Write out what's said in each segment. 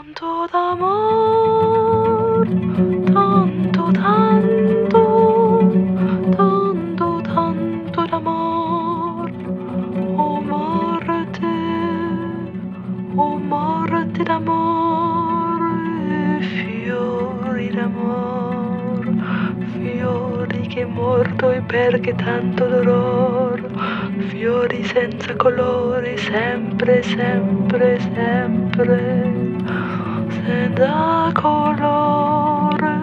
Tanto d'amor, tanto, tanto, tanto, tanto d'amor. Oh morte, oh morte d'amor, fiori d'amor, fiori che morto e perché tanto dolor, fiori senza colore, sempre, sempre, sempre. Senza colore.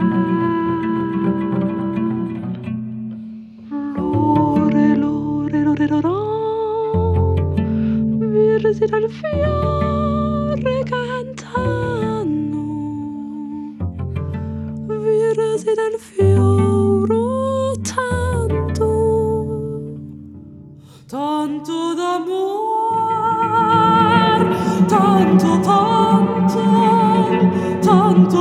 Lore, lore, lore, loro, virsi dal fiore cantano, virsi dal fiore tanto, tanto d'amor, tanto, tanto,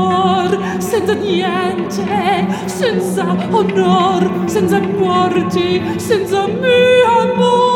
amor, senza niente, senza onor, senza morti, senza mio amore.